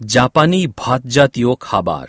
জাপানি ভাতজাতীয় খাবার।